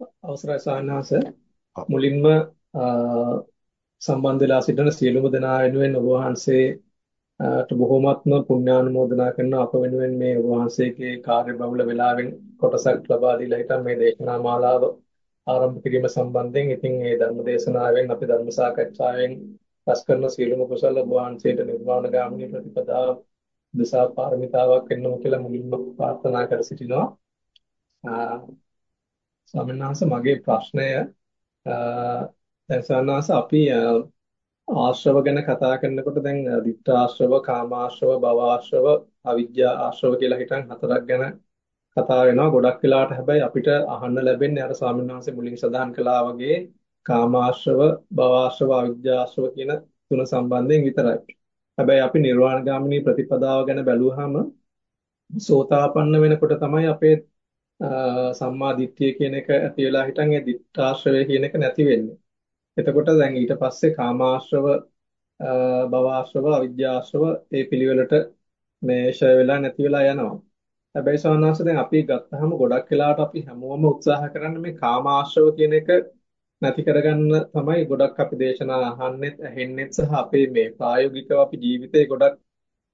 අවසරයි සාහනහස මුලින්ම සම්බන්ධ වෙලා සිටින සියලුම දෙනා වෙනුවෙන් ඔබ වහන්සේට බොහෝමත්ම පුණ්‍යානුමෝදනා කරන අප වෙනුවෙන් මේ ඔබ වහන්සේගේ කාර්ය බහුල වෙලාවෙන් කොටසක් ලබා දීලා හිටන් මේ දේශනා මාලාව ආරම්භ කිරීම සම්බන්ධයෙන් ඉතින් මේ ධර්ම දේශනාවෙන් අපි ධර්ම සාකච්ඡාවෙන් රැස් කරන සියලුම කුසල ඔබ වහන්සේට නිර්වාණ ගාමිනී ප්‍රතිපදාව දසා පාරමිතාවක් වෙන්නම කියලා මුලින්ම ප්‍රාර්ථනා කර සිටිනවා ස්වාමීන් වහන්සේ මගේ ප්‍රශ්නය දැන් ස්වාමීන් වහන්සේ අපි ආශ්‍රව ගැන කතා කරනකොට දැන් ditth ආශ්‍රව, කාම ආශ්‍රව, භව ආශ්‍රව, අවිජ්ජා ආශ්‍රව කියලා හිටන් හතරක් ගැන කතා වෙනවා. ගොඩක් වෙලාවට හැබැයි අපිට අහන්න ලැබෙන්නේ අර ස්වාමීන් වහන්සේ මුලින් සඳහන් කළා වගේ කාම ආශ්‍රව, භව ආශ්‍රව, අවිජ්ජා ආශ්‍රව කියන තුන සම්බන්ධයෙන් විතරයි. හැබැයි අපි නිර්වාණ ගාමිනී ප්‍රතිපදාව ගැන බැලුවහම සෝතාපන්න වෙනකොට තමයි අපේ සම්මා දිට්ඨිය කියන එක ඇති වෙලා හිටන් ඒ දිට්ඨාශ්‍රවය කියන එක නැති වෙන්නේ. එතකොට දැන් ඊට පස්සේ කාමාශ්‍රව භවආශ්‍රව අවිජ්ජාශ්‍රව ඒ පිළිවෙලට මේ ෂය වෙලා නැති වෙලා යනවා. හැබැයි සවනාස දැන් අපි ගත්තාම ගොඩක් වෙලාවට අපි හැමෝම උත්සාහ කරන්නේ මේ කාමාශ්‍රව කියන එක නැති කරගන්න තමයි ගොඩක් අපි දේශනා අහන්නෙත් ඇහෙන්නෙත් සහ අපේ මේ ප්‍රායෝගිකව අපි ජීවිතේ ගොඩක්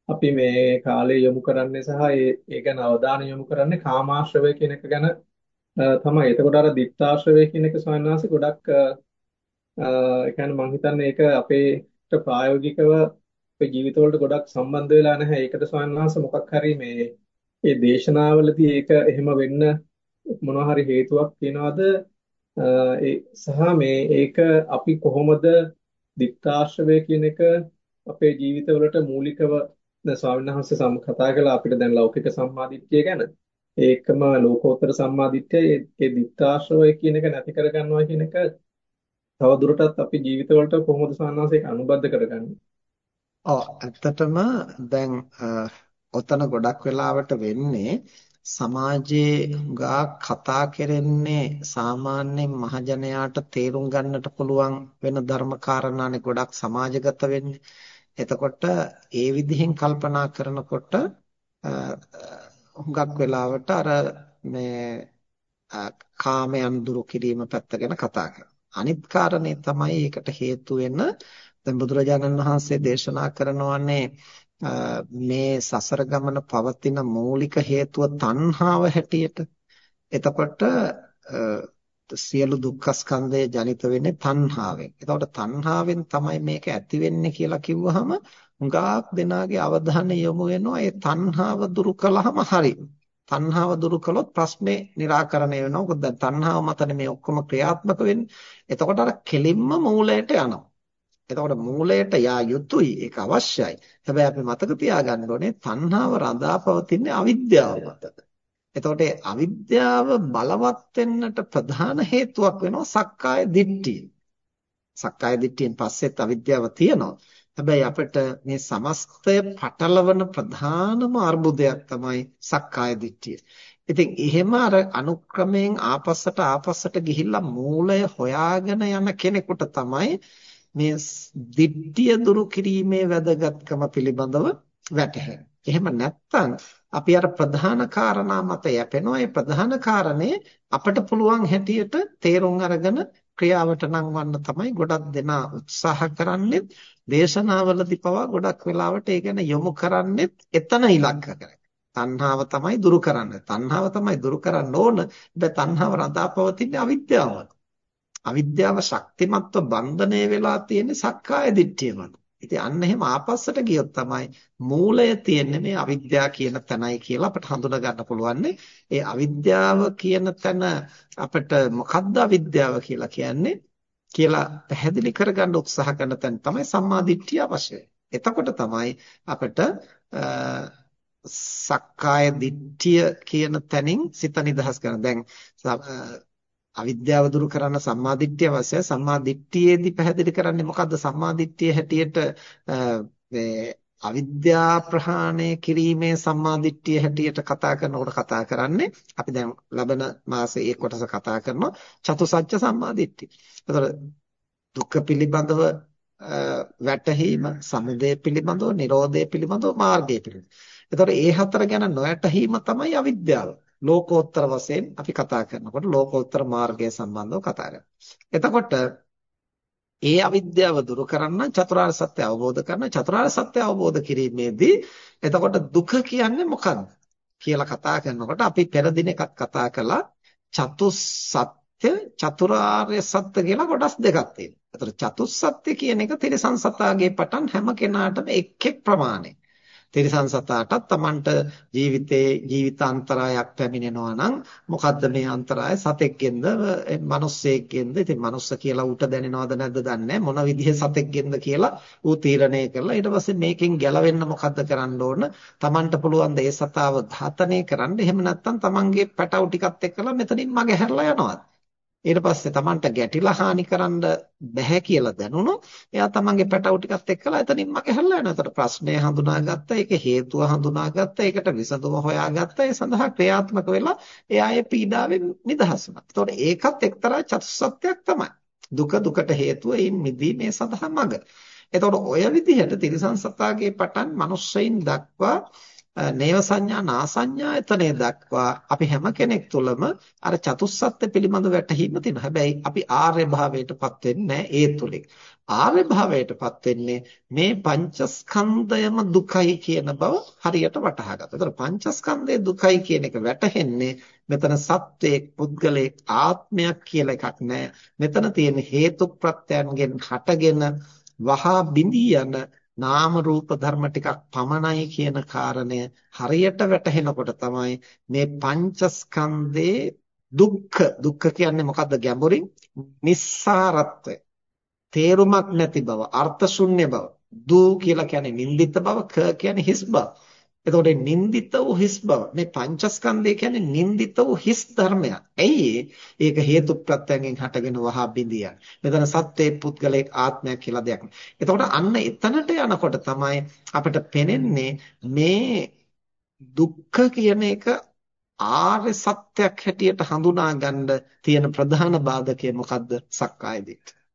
අපි මේ කාලය යොමු කරන්නේ සහ ඒ ඒ ගැන අවධානය යොමු කරන්නේ කාමාශ්‍රවය කියන එක ගැන තමයි. එතකොට අර ditthාශ්‍රවය කියන එක සවන්වාසි ගොඩක් ඒ කියන්නේ මම හිතන්නේ ඒක අපේට ප්‍රායෝගිකව අපේ ජීවිතවලට ගොඩක් සම්බන්ධ වෙලා නැහැ. ඒකට සවන්වාස මොකක් හරි මේ මේ දේශනාවලදී ඒක එහෙම වෙන්න මොනවා හරි හේතුවක් තියනවාද? ඒ සහ මේ ඒක අපි කොහොමද ditthාශ්‍රවය කියන එක අපේ ජීවිතවලට මූලිකව දැන් ස්වාමීන් වහන්සේ සම් කතා කළා අපිට දැන් ලෞකික සම්මාදිට්ඨිය ගැන. ඒකම ලෝකෝත්තර සම්මාදිට්ඨිය ඒ දිත්තාශ්‍රවය කියන එක නැති කරගන්නවා කියන එක තව දුරටත් අපි ජීවිතවලට කොහොමද සාන්නාසයක අනුබද්ධ කරගන්නේ? ඔව් ඇත්තටම දැන් ඔතන ගොඩක් වෙලාවට වෙන්නේ සමාජයේ ගා කතා කරන්නේ සාමාන්‍ය මහජනයාට තේරුම් ගන්නට පුළුවන් වෙන ධර්ම කාරණානේ ගොඩක් සමාජගත වෙන්නේ. එතකොට ඒ විදිහෙන් කල්පනා කරනකොට හුඟක් වෙලාවට අර මේ කාමයන් දුරු කිරීම පැත්ත ගැන කතා කරනවා. අනිත් කාරණේ තමයි ඒකට හේතු වෙන දැන් බුදුරජාණන් වහන්සේ දේශනා කරනවානේ මේ සසර ගමන පවතින මූලික හේතුව තණ්හාව හැටියට. එතකොට සියලු දුක්ඛ ස්කන්ධය ජනිත වෙන්නේ තණ්හාවෙන්. එතකොට තණ්හාවෙන් තමයි මේක ඇති වෙන්නේ කියලා කිව්වහම හුඟක් දෙනාගේ අවධානය යොමු වෙනවා ඒ තණ්හාව දුරු කළාම හරි. තණ්හාව දුරු කළොත් ප්‍රශ්නේ निराකරණය වෙනවා. මොකද දැන් තණ්හාව මතනේ මේ ඔක්කොම ක්‍රියාත්මක වෙන්නේ. එතකොට අර කෙලින්ම මූලයට යනවා. එතකොට මූලයට යා යුතුයි ඒක අවශ්‍යයි. හැබැයි අපි මතක තියාගන්න ඕනේ තණ්හාව රඳා පවතින්නේ අවිද්‍යාව මතද. එතකොට අවිද්‍යාව බලවත් වෙන්නට ප්‍රධාන හේතුවක් වෙනවා සක්කාය දිට්ඨිය. සක්කාය දිට්ඨියෙන් පස්සෙත් අවිද්‍යාව තියෙනවා. හැබැයි අපිට මේ සමස්තය පටලවන ප්‍රධානම අර්බුදයක් තමයි සක්කාය දිට්ඨිය. ඉතින් එහෙම අර අනුක්‍රමයෙන් ආපස්සට ආපස්සට ගිහිල්ලා මූලය හොයාගෙන යන කෙනෙකුට තමයි මේ දිට්ඨිය දුරු කිරීමේ වැදගත්කම පිළිබඳව වැටහෙන්නේ. එහෙම නැත්නම් අපි අර ප්‍රධාන කාරණා මත යැපෙනවා. ඒ ප්‍රධාන කාරණේ අපිට පුළුවන් හැටියට තේරුම් අරගෙන ක්‍රියාවට නංවන්න තමයි ගොඩක් දෙනා උත්සාහ කරන්නේ. දේශනාවලදී පවා ගොඩක් වෙලාවට ඒ ගැන යොමු කරන්නේ එතන ඉලක්ක කරගෙන. තණ්හාව තමයි දුරු කරන්නේ. තණ්හාව තමයි දුරු කරන්න ඕන. හැබැයි තණ්හාව රඳාපවතින්නේ අවිද්‍යාවමයි. අවිද්‍යාව ශක්තිමත්ව බන්ධනය වෙලා තියෙන්නේ සක්කාය දිට්ඨිය මත. ඉතින් අන්න එහෙම ආපස්සට ගියොත් තමයි මූලය තියෙන්නේ මේ අවිද්‍යාව කියන තැනයි කියලා අපිට හඳුනා ගන්න පුළුවන්. ඒ අවිද්‍යාව කියන තැන අපිට මොකද්ද අවිද්‍යාව කියලා කියන්නේ කියලා පැහැදිලි කරගන්න උත්සාහ කරන තැන තමයි සම්මා දිට්ඨිය අවශ්‍යයි. එතකොට තමයි අපිට සක්කාය දිට්ඨිය කියන තැනින් සිත නිදහස් කරන. දැන් අවිද්‍යාව දුරු කරන්න සම්මාදිට්ඨිය අවශ්‍යයි. සම්මාදිට්ඨියේදී පැහැදිලි කරන්නේ මොකද්ද? සම්මාදිට්ඨිය හැටියට මේ අවිද්‍යා ප්‍රහාණය කිරීමේ සම්මාදිට්ඨිය හැටියට කතා කරනකොට කතා කරන්නේ අපි දැන් ලබන මාසේ ඒ කොටස කතා කරනවා චතුසත්‍ය සම්මාදිට්ඨිය. එතකොට දුක්ඛ පිළිබඳව වැටහීම, සමුදය පිළිබඳව, නිරෝධය පිළිබඳව, මාර්ගය පිළිබඳව. එතකොට ඒ හතර ගැන නොයැටහීම තමයි අවිද්‍යාව. ලෝකෝත්තර වශයෙන් අපි කතා කරනකොට ලෝකෝත්තර මාර්ගය සම්බන්ධව කතා කරනවා. එතකොට ඒ අවිද්‍යාව දුරු කරන්න චතුරාර්ය සත්‍ය අවබෝධ කරන චතුරාර්ය සත්‍ය අවබෝධ කිරීමේදී එතකොට දුක කියන්නේ මොකක්ද කියලා කතා කරනකොට අපි පෙර දින එකක් කතා කළා චතුස්සත්‍ය චතුරාර්ය සත්‍ය කියලා කොටස් දෙකක් තියෙනවා. එතකොට චතුස්සත්‍ය කියන එක තිරසං සතාගේ පටන් හැම කෙනාටම එක් එක් ප්‍රමාණය. තිරිසන් සතාටත් Tamanට ජීවිතේ ජීවිතාන්තරයක් පැමිණෙනවා නම් මොකද්ද මේ අන්තරාය? සතෙක්ගෙන්ද මිනිස්සෙක්ගෙන්ද ඉතින් මිනිස්ස කියලා ඌට දැනෙනවද නැද්ද දන්නේ මොන විදිහේ සතෙක්ගෙන්ද කියලා ඌ තීරණය කරලා ඊට පස්සේ මේකෙන් ගැලවෙන්න මොකද්ද කරන්න ඕන? Tamanට පුළුවන් ද ඒ සතාව ඝාතනය කරන්න? එහෙම නැත්නම් Tamanගේ පැටව ටිකත් එක්කලා මෙතනින් මග හැරලා යනවා ඊට පස්සේ Tamanට ගැටිලා හානි කරන්න බැහැ කියලා දැනුණොත් එයා Tamanගේ පැටව ටිකත් එක්කලා එතනින් මගේ හැල්ලා යනවා. ඒතර ප්‍රශ්නය හඳුනාගත්තා, ඒකේ හේතුව හඳුනාගත්තා, ඒකට විසඳුම හොයාගත්තා. ඒ සඳහා ක්‍රියාත්මක වෙලා එයා ඒ පීඩාවෙන් නිදහස් වුණා. ඒතකොට ඒකත් එක්තරා චතුස්සත්‍යයක් තමයි. දුක දුකට හේතුව ඒන් මිදීමේ සඳහා මඟ. එතකොට ඔය විදිහට තිරිසන් සතාගේ පටන් මනුස්සයින් දක්වා නේව සංඥා නාසඤ්ඤායතනෙ දක්වා අපි හැම කෙනෙක් තුළම අර චතුස්සත්ත්‍ය පිළිබඳ වැටහීම තියෙනවා. හැබැයි අපි ආර්ය භාවයටපත් වෙන්නේ ඒ තුලින්. ආර්ය භාවයටපත් වෙන්නේ මේ පංචස්කන්ධයම දුකයි කියන බව හරියට වටහා ගන්න. ඒතර පංචස්කන්ධය දුකයි කියන එක වැටහෙන්නේ මෙතන සත්වයේ පුද්ගලයේ ආත්මයක් කියලා එකක් නැහැ. මෙතන තියෙන හේතු ප්‍රත්‍යයන්ගෙන් හටගෙන වහා බිඳී යන නාම රූප ධර්ම ටිකක් පමණයි කියන කාරණය හරියට වැටහෙනකොට තමයි මේ පංචස්කන්ධේ දුක්ඛ. දුක්ඛ කියන්නේ මොකද්ද? ගැඹුරින් නිස්සාරත්වය. තේරුමක් නැති බව අර්ථ ශුන්‍ය බව. දූ කියලා කියන්නේ නින්දිත බව ක කියන්නේ හිස් බව. එතකොට නින්දිත වූ හිස් බව මේ පංචස්කන්ධය කියන්නේ නින්දිත වූ හිස් ධර්මයක්. ඇයි ඒක හේතු ප්‍රත්‍යයෙන් හටගෙන වහා බිඳියන්. මෙතන සත්‍යයේ පුද්ගලයක ආත්මයක් කියලා දෙයක් නෑ. එතකොට අන්න එතනට යනකොට තමයි අපිට පෙනෙන්නේ මේ දුක්ඛ කියන එක ආර්ය සත්‍යයක් හැටියට හඳුනා ගන්න තියෙන ප්‍රධාන බාධකය මොකද්ද? සක්කාය දිට්ඨිය.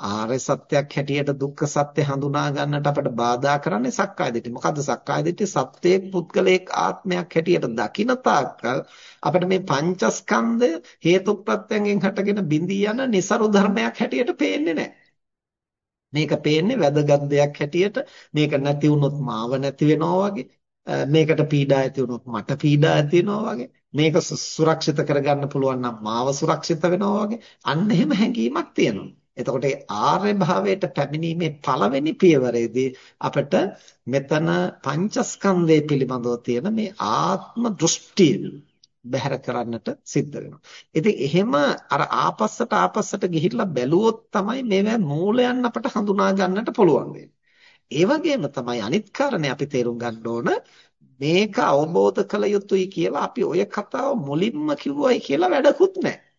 ආර්ය සත්‍යයක් හැටියට දුක්ඛ සත්‍ය හඳුනා ගන්නට අපට බාධා කරන්නේ සක්කාය දිට්ඨිය. මොකද්ද සක්කාය දිට්ඨිය? සත්‍යයේ පුද්ගලයක ආත්මයක් හැටියට දකින තාක්කල් අපිට මේ පංචස්කන්ධය හේතුප්‍රත්‍යයෙන් හටගෙන බිඳී යන નિසරු ධර්මයක් හැටියට පේන්නේ නැහැ. මේක පේන්නේ වැදගත් දෙයක් හැටියට මේක නැති වුණොත් මාව නැති වෙනවා වගේ මේකට පීඩා ඇති වුණොත් මට පීඩා ඇති වෙනවා වගේ මේක සුරක්ෂිත කරගන්න පුළුවන් නම් මාව සුරක්ෂිත වෙනවා වගේ අන්න එහෙම හැඟීමක් තියෙනවා එතකොට ආර්ය භාවයට පැමිණීමේ පළවෙනි පියවරේදී අපිට මෙතන පංචස්කන්ධය පිළිබඳව තියෙන මේ ආත්ම දෘෂ්ටිය බැහැර කරන්නට සිද්ධ වෙනවා. ඉතින් එහෙම අර ආපස්සට ආපස්සට ගිහිල්ලා බැලුවොත් තමයි මේවා මූලයන් අපට හඳුනා ගන්නට පුළුවන් වෙන්නේ. ඒ වගේම තමයි අනිත් කාරණේ අපි තේරුම් ගන්න ඕන මේක අවබෝධ කළ යුතුයි කියලා අපි ඔය කතාව මුලින්ම කිව්වයි කියලා වැඩකුත් නැහැ.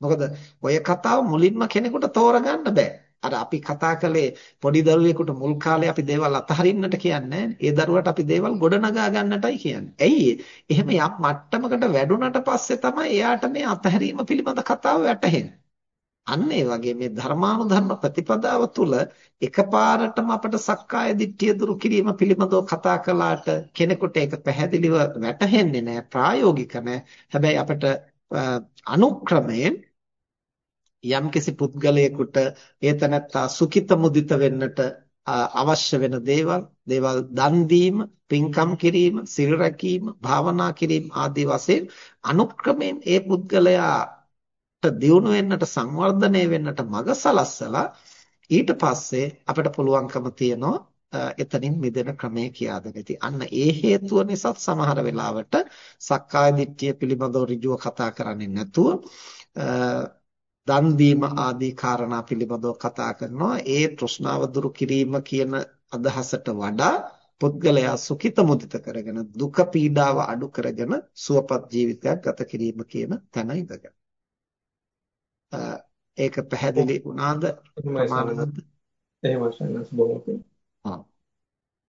මොකද ඔය කතාව මුලින්ම කෙනෙකුට තෝරගන්න බෑ. අර අපි කතා කළේ පොඩි දරුවෙකුට මුල් කාලේ අපි දේවල් අතහරින්නට කියන්නේ ඒ දරුවට අපි දේවල් ගොඩනගා ගන්නටයි කියන්නේ. ඇයි එහෙම යම් මට්ටමකට වැඩුණට පස්සේ තමයි එයාට මේ අතහැරීම පිළිබඳ කතාව වැටහෙන්නේ. අන්න ඒ වගේ මේ ධර්මානුධර්ම ප්‍රතිපදාව තුළ එකපාරටම අපට සක්කාය දිට්ඨිය දුරු කිරීම පිළිබඳව කතා කළාට කෙනෙකුට ඒක පැහැදිලිව වැටහෙන්නේ නැහැ ප්‍රායෝගික නැහැ. හැබැයි අපට අනුක්‍රමයෙන් යම්කිසි පුද්ගලයෙකුට ඒතනත්තා සුඛිත මුදිත වෙන්නට අවශ්‍ය වෙන දේවල් දේවල් දන් දීම පින්කම් කිරීම සිල් රැකීම භාවනා කිරීම ආදී වශයෙන් අනුක්‍රමයෙන් ඒ පුද්ගලයාට දියුණු වෙන්නට සංවර්ධනය වෙන්නට මඟ සලස්සලා ඊට පස්සේ අපිට පුළුවන්කම තියනවා එතනින් මිදෙන ක්‍රමය කියා දෙන්න. ඉතින් අන්න ඒ හේතුව නිසා සමහර වෙලාවට සක්කාය දිට්ඨිය පිළිබඳව ඍජුව කතා කරන්නේ නැතුව දන් දීම ආදී කාරණා පිළිබඳව කතා කරනවා. ඒ තෘෂ්ණාව දුරු කිරීම කියන අදහසට වඩා පුද්ගලයා සුඛිත මුදිත කරගෙන දුක පීඩාව අඩු කරගෙන සුවපත් ජීවිතයක් ගත කිරීම කියන තැන ඉඳගෙන. ඒක පැහැදිලි වුණාද? එහෙමයි සන්නස් බොහොම